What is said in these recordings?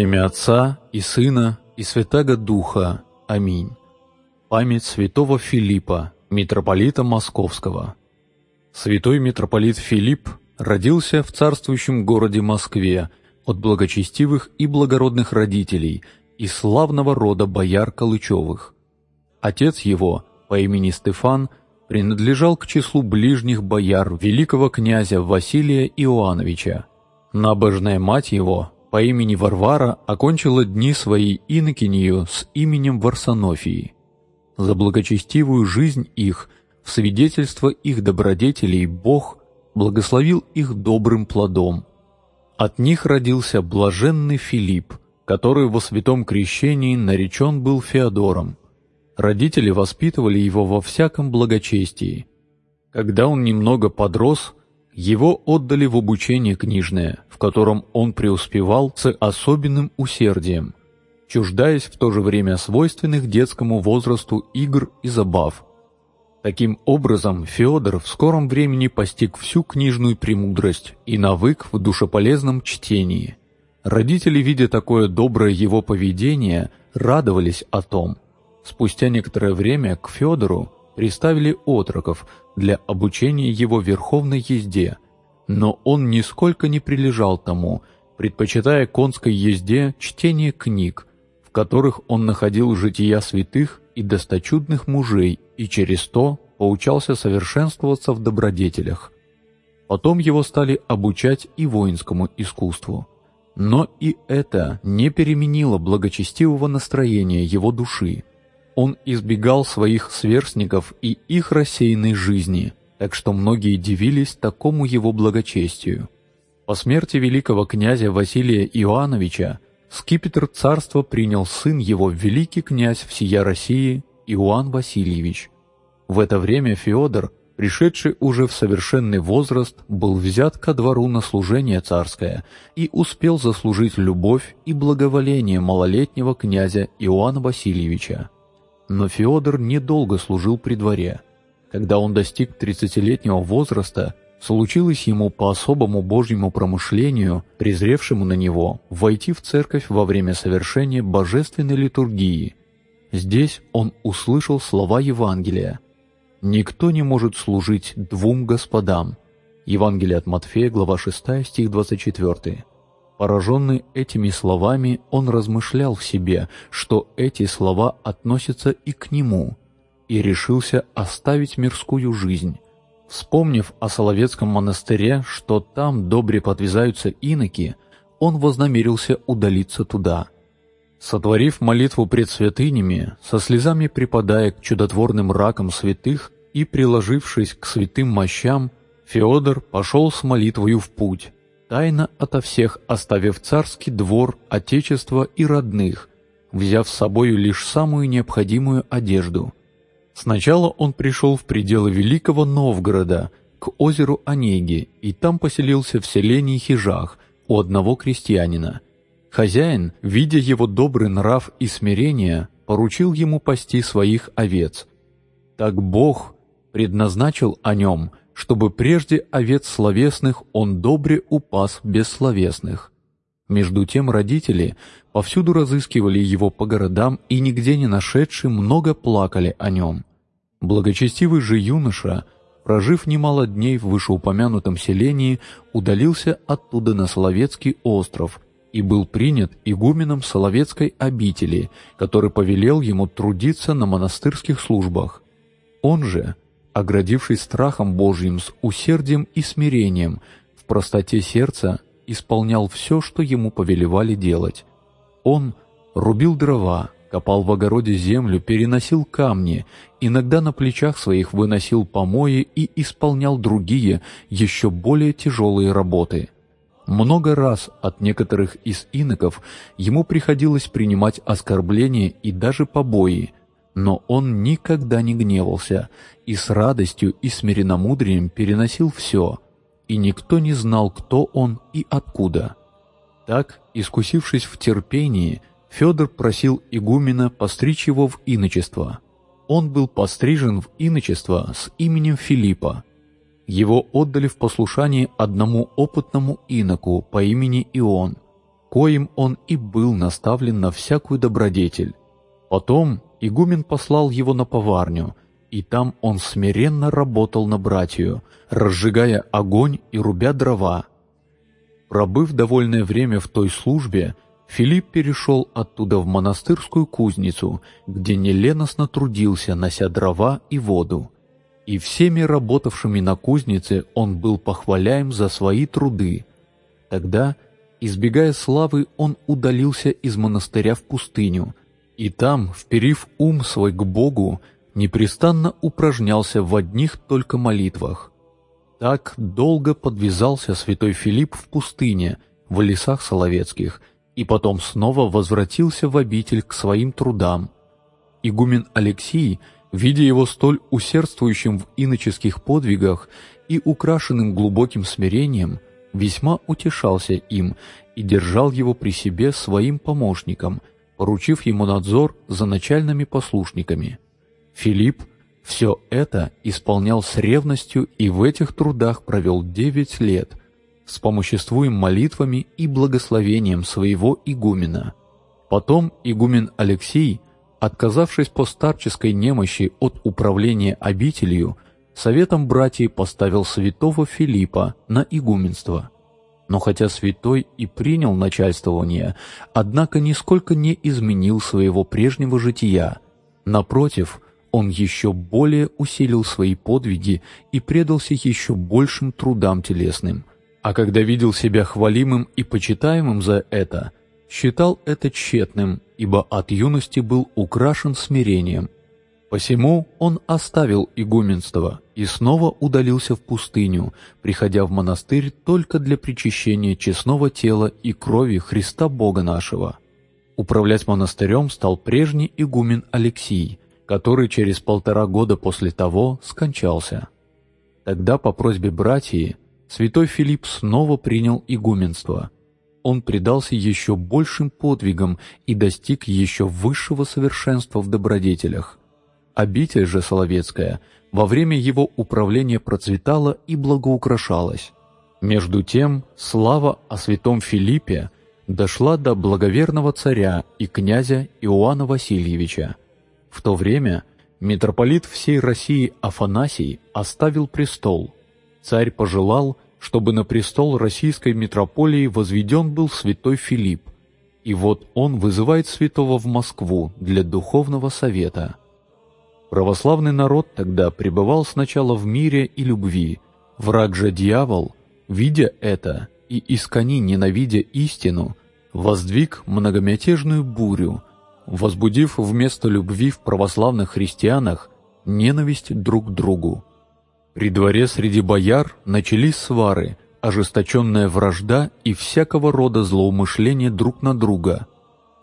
Имя Отца и Сына и Святаго Духа. Аминь. Память святого Филиппа, митрополита Московского. Святой митрополит Филипп родился в царствующем городе Москве от благочестивых и благородных родителей и славного рода бояр Калычевых. Отец его, по имени Стефан, принадлежал к числу ближних бояр великого князя Василия Иоановича. Набожная мать его, по имени Варвара окончила дни свои инокинью с именем Варсонофии. За благочестивую жизнь их, в свидетельство их добродетелей Бог благословил их добрым плодом. От них родился блаженный Филипп, который во святом крещении наречен был Феодором. Родители воспитывали его во всяком благочестии. Когда он немного подрос, его отдали в обучение книжное, в котором он преуспевал с особенным усердием, чуждаясь в то же время свойственных детскому возрасту игр и забав. Таким образом, Феодор в скором времени постиг всю книжную премудрость и навык в душеполезном чтении. Родители, видя такое доброе его поведение, радовались о том. Спустя некоторое время к Федору приставили отроков для обучения его верховной езде, но он нисколько не прилежал тому, предпочитая конской езде чтение книг, в которых он находил жития святых и досточудных мужей и через то поучался совершенствоваться в добродетелях. Потом его стали обучать и воинскому искусству. Но и это не переменило благочестивого настроения его души, он избегал своих сверстников и их рассеянной жизни, так что многие дивились такому его благочестию. По смерти великого князя Василия Иоановича скипетр царства принял сын его великий князь всея России Иоанн Васильевич. В это время Феодор, пришедший уже в совершенный возраст, был взят ко двору на служение царское и успел заслужить любовь и благоволение малолетнего князя Иоанна Васильевича. Но Феодор недолго служил при дворе. Когда он достиг тридцатилетнего возраста, случилось ему по особому божьему промышлению, презревшему на него, войти в церковь во время совершения божественной литургии. Здесь он услышал слова Евангелия. «Никто не может служить двум господам». Евангелие от Матфея, глава 6, стих 24. Пораженный этими словами, он размышлял в себе, что эти слова относятся и к нему, и решился оставить мирскую жизнь. Вспомнив о Соловецком монастыре, что там добре подвязаются иноки, он вознамерился удалиться туда. Сотворив молитву пред святынями, со слезами припадая к чудотворным ракам святых и приложившись к святым мощам, Феодор пошел с молитвою в путь, тайно ото всех оставив царский двор, отечество и родных, взяв с собою лишь самую необходимую одежду. Сначала он пришел в пределы Великого Новгорода, к озеру Онеги, и там поселился в селении Хижах у одного крестьянина. Хозяин, видя его добрый нрав и смирение, поручил ему пасти своих овец. Так Бог предназначил о нем – чтобы прежде овец словесных он добре упас бессловесных. Между тем родители повсюду разыскивали его по городам и нигде не нашедши много плакали о нем. Благочестивый же юноша, прожив немало дней в вышеупомянутом селении, удалился оттуда на Соловецкий остров и был принят игуменом Соловецкой обители, который повелел ему трудиться на монастырских службах. Он же, оградившись страхом Божьим с усердием и смирением, в простоте сердца исполнял все, что ему повелевали делать. Он рубил дрова, копал в огороде землю, переносил камни, иногда на плечах своих выносил помои и исполнял другие, еще более тяжелые работы. Много раз от некоторых из иноков ему приходилось принимать оскорбления и даже побои – но он никогда не гневался и с радостью и смиренномудрием переносил все, и никто не знал, кто он и откуда. Так, искусившись в терпении, Федор просил игумена постричь его в иночество. Он был пострижен в иночество с именем Филиппа. Его отдали в послушание одному опытному иноку по имени Ион. коим он и был наставлен на всякую добродетель. Потом игумен послал его на поварню, и там он смиренно работал на братью, разжигая огонь и рубя дрова. Пробыв довольное время в той службе, Филипп перешел оттуда в монастырскую кузницу, где неленостно трудился, нося дрова и воду. И всеми работавшими на кузнице он был похваляем за свои труды. Тогда, избегая славы, он удалился из монастыря в пустыню, и там, вперив ум свой к Богу, непрестанно упражнялся в одних только молитвах. Так долго подвязался святой Филипп в пустыне, в лесах Соловецких, и потом снова возвратился в обитель к своим трудам. Игумен Алексий, видя его столь усердствующим в иноческих подвигах и украшенным глубоким смирением, весьма утешался им и держал его при себе своим помощником, поручив ему надзор за начальными послушниками. Филипп все это исполнял с ревностью и в этих трудах провел девять лет, с помоществуем молитвами и благословением своего игумена. Потом игумен Алексей, отказавшись по старческой немощи от управления обителью, советом братьев поставил святого Филиппа на игуменство – но хотя святой и принял начальствование, однако нисколько не изменил своего прежнего жития. Напротив, он еще более усилил свои подвиги и предался еще большим трудам телесным. А когда видел себя хвалимым и почитаемым за это, считал это тщетным, ибо от юности был украшен смирением – Посему он оставил игуменство и снова удалился в пустыню, приходя в монастырь только для причащения честного тела и крови Христа Бога нашего. Управлять монастырем стал прежний игумен Алексий, который через полтора года после того скончался. Тогда по просьбе братьев святой Филипп снова принял игуменство. Он предался еще большим подвигам и достиг еще высшего совершенства в добродетелях. Обитель же Соловецкая во время его управления процветала и благоукрашалась. Между тем, слава о святом Филиппе дошла до благоверного царя и князя Иоанна Васильевича. В то время митрополит всей России Афанасий оставил престол. Царь пожелал, чтобы на престол российской митрополии возведен был святой Филипп, и вот он вызывает святого в Москву для духовного совета – Православный народ тогда пребывал сначала в мире и любви, враг же дьявол, видя это и искони ненавидя истину, воздвиг многомятежную бурю, возбудив вместо любви в православных христианах ненависть друг к другу. При дворе среди бояр начались свары, ожесточенная вражда и всякого рода злоумышления друг на друга.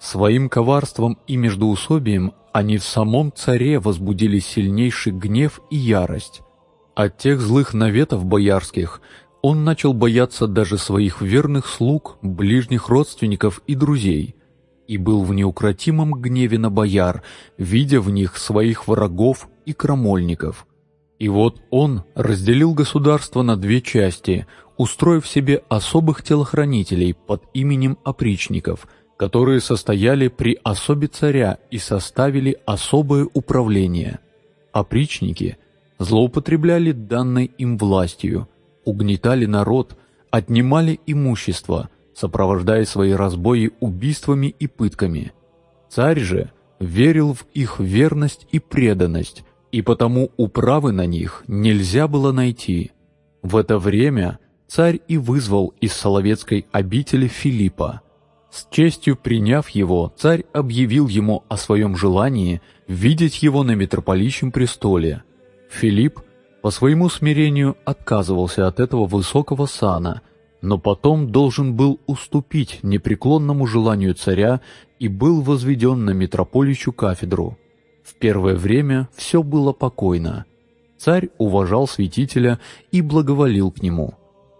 Своим коварством и междоусобием они в самом царе возбудили сильнейший гнев и ярость. От тех злых наветов боярских он начал бояться даже своих верных слуг, ближних родственников и друзей, и был в неукротимом гневе на бояр, видя в них своих врагов и крамольников. И вот он разделил государство на две части, устроив себе особых телохранителей под именем опричников – которые состояли при особе царя и составили особое управление. Опричники злоупотребляли данной им властью, угнетали народ, отнимали имущество, сопровождая свои разбои убийствами и пытками. Царь же верил в их верность и преданность, и потому управы на них нельзя было найти. В это время царь и вызвал из Соловецкой обители Филиппа – с честью приняв его, царь объявил ему о своем желании видеть его на митрополичьем престоле. Филипп по своему смирению отказывался от этого высокого сана, но потом должен был уступить непреклонному желанию царя и был возведен на митрополичью кафедру. В первое время все было покойно. Царь уважал святителя и благоволил к нему.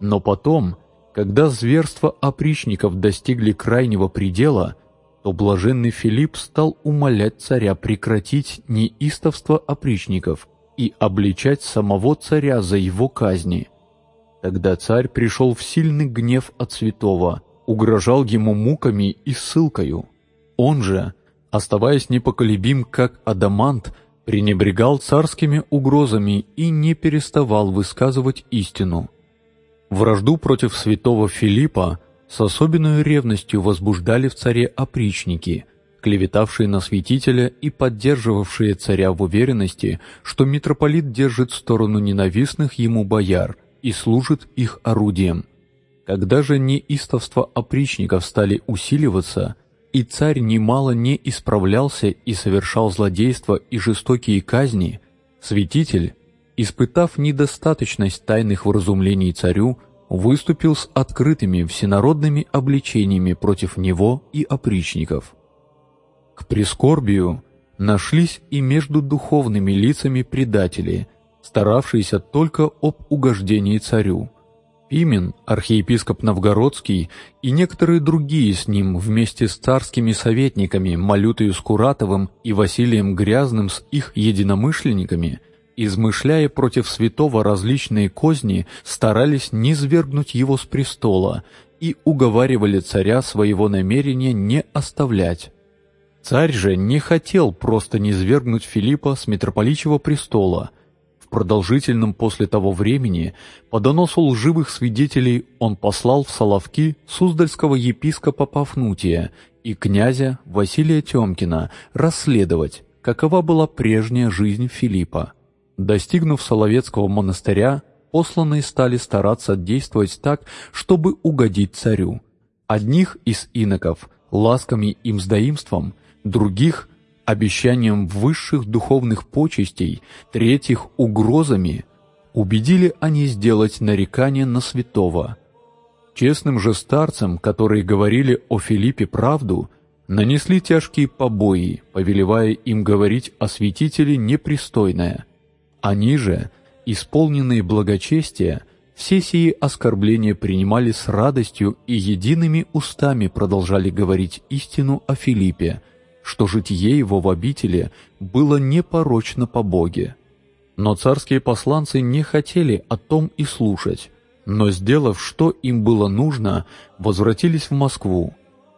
Но потом когда зверства опричников достигли крайнего предела, то блаженный Филипп стал умолять царя прекратить неистовство опричников и обличать самого царя за его казни. Тогда царь пришел в сильный гнев от святого, угрожал ему муками и ссылкою. Он же, оставаясь непоколебим, как адамант, пренебрегал царскими угрозами и не переставал высказывать истину. Вражду против святого Филиппа с особенной ревностью возбуждали в царе опричники, клеветавшие на святителя и поддерживавшие царя в уверенности, что митрополит держит сторону ненавистных ему бояр и служит их орудием. Когда же неистовства опричников стали усиливаться, и царь немало не исправлялся и совершал злодейства и жестокие казни, святитель, испытав недостаточность тайных вразумлений царю, выступил с открытыми всенародными обличениями против него и опричников. К прискорбию нашлись и между духовными лицами предатели, старавшиеся только об угождении царю – Пимен, архиепископ Новгородский и некоторые другие с ним вместе с царскими советниками Малютою Скуратовым и Василием Грязным с их единомышленниками, измышляя против святого различные козни, старались низвергнуть его с престола и уговаривали царя своего намерения не оставлять. Царь же не хотел просто низвергнуть Филиппа с митрополичьего престола – продолжительном после того времени, по доносу лживых свидетелей он послал в Соловки Суздальского епископа Пафнутия и князя Василия Тёмкина расследовать, какова была прежняя жизнь Филиппа. Достигнув Соловецкого монастыря, посланные стали стараться действовать так, чтобы угодить царю. Одних из иноков ласками и мздоимством, других обещанием высших духовных почестей, третьих — угрозами, убедили они сделать нарекание на святого. Честным же старцам, которые говорили о Филиппе правду, нанесли тяжкие побои, повелевая им говорить о святителе непристойное. Они же, исполненные благочестия, все сии оскорбления принимали с радостью и едиными устами продолжали говорить истину о Филиппе — что житие его в обители было непорочно по Боге. Но царские посланцы не хотели о том и слушать, но, сделав, что им было нужно, возвратились в Москву.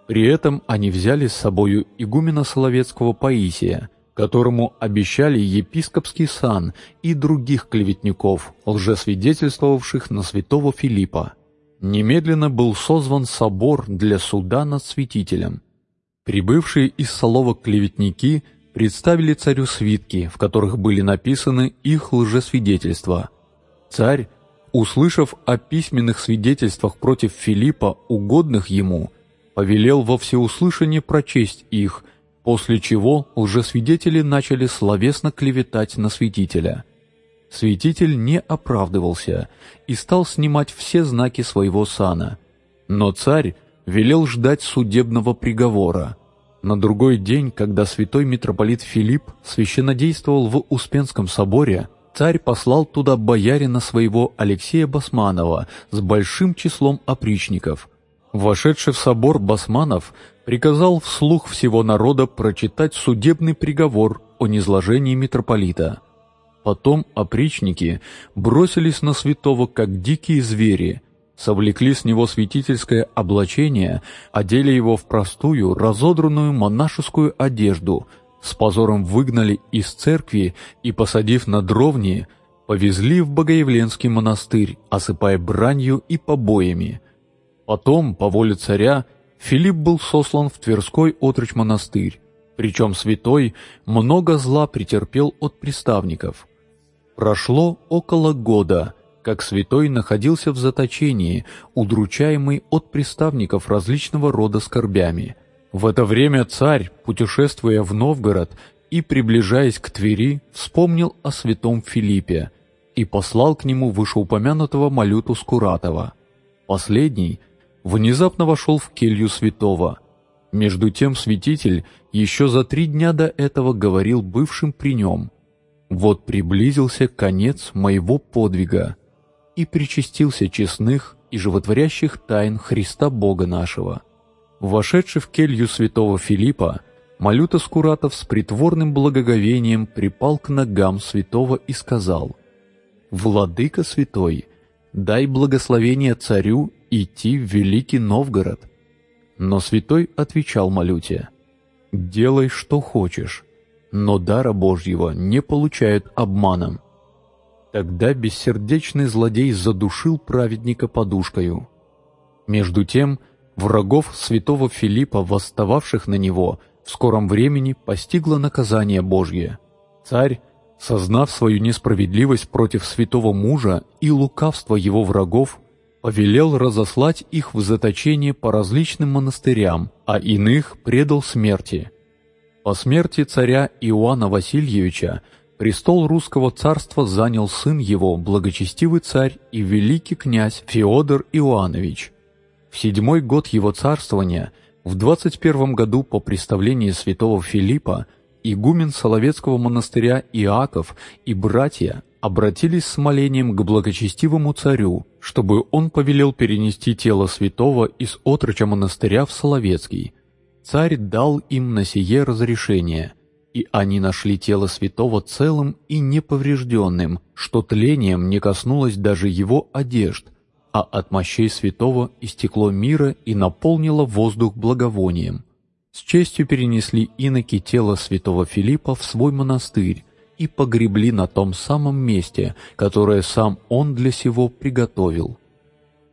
При этом они взяли с собою игумена Соловецкого Паисия, которому обещали епископский сан и других клеветников, лжесвидетельствовавших на святого Филиппа. Немедленно был созван собор для суда над святителем, Прибывшие из Соловок клеветники представили царю свитки, в которых были написаны их лжесвидетельства. Царь, услышав о письменных свидетельствах против Филиппа, угодных ему, повелел во всеуслышание прочесть их, после чего лжесвидетели начали словесно клеветать на святителя. Святитель не оправдывался и стал снимать все знаки своего сана. Но царь велел ждать судебного приговора. На другой день, когда святой митрополит Филипп священнодействовал в Успенском соборе, царь послал туда боярина своего Алексея Басманова с большим числом опричников. Вошедший в собор Басманов приказал вслух всего народа прочитать судебный приговор о низложении митрополита. Потом опричники бросились на святого, как дикие звери, совлекли с него святительское облачение, одели его в простую, разодранную монашескую одежду, с позором выгнали из церкви и, посадив на дровни, повезли в Богоявленский монастырь, осыпая бранью и побоями. Потом, по воле царя, Филипп был сослан в Тверской отрочь монастырь, причем святой много зла претерпел от приставников. Прошло около года — как святой находился в заточении, удручаемый от приставников различного рода скорбями. В это время царь, путешествуя в Новгород и приближаясь к Твери, вспомнил о святом Филиппе и послал к нему вышеупомянутого Малюту Скуратова. Последний внезапно вошел в келью святого. Между тем святитель еще за три дня до этого говорил бывшим при нем «Вот приблизился конец моего подвига» и причастился честных и животворящих тайн Христа Бога нашего. Вошедший в келью святого Филиппа, Малюта Скуратов с притворным благоговением припал к ногам святого и сказал, «Владыка святой, дай благословение царю идти в Великий Новгород, Но святой отвечал Малюте, «Делай, что хочешь, но дара Божьего не получают обманом». Тогда бессердечный злодей задушил праведника подушкою. Между тем, врагов святого Филиппа, восстававших на него, в скором времени постигло наказание Божье. Царь, сознав свою несправедливость против святого мужа и лукавство его врагов, повелел разослать их в заточение по различным монастырям, а иных предал смерти. По смерти царя Иоанна Васильевича престол русского царства занял сын его, благочестивый царь и великий князь Феодор Иоаннович. В седьмой год его царствования, в двадцать первом году по представлении святого Филиппа, игумен Соловецкого монастыря Иаков и братья обратились с молением к благочестивому царю, чтобы он повелел перенести тело святого из отроча монастыря в Соловецкий. Царь дал им на сие разрешение, и они нашли тело святого целым и неповрежденным, что тлением не коснулось даже его одежд, а от мощей святого истекло мира и наполнило воздух благовонием. С честью перенесли иноки тело святого Филиппа в свой монастырь, и погребли на том самом месте, которое сам он для сего приготовил.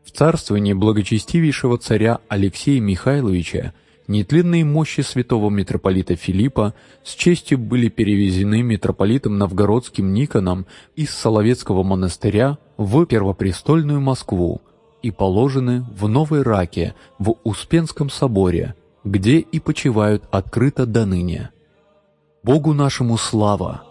В царствовании благочестивейшего царя Алексея Михайловича нетленные мощи святого митрополита Филиппа с честью были перевезены митрополитом Новгородским Никоном из Соловецкого монастыря в Первопрестольную Москву и положены в Новой Раке в Успенском соборе, где и почивают открыто до ныне. Богу нашему слава!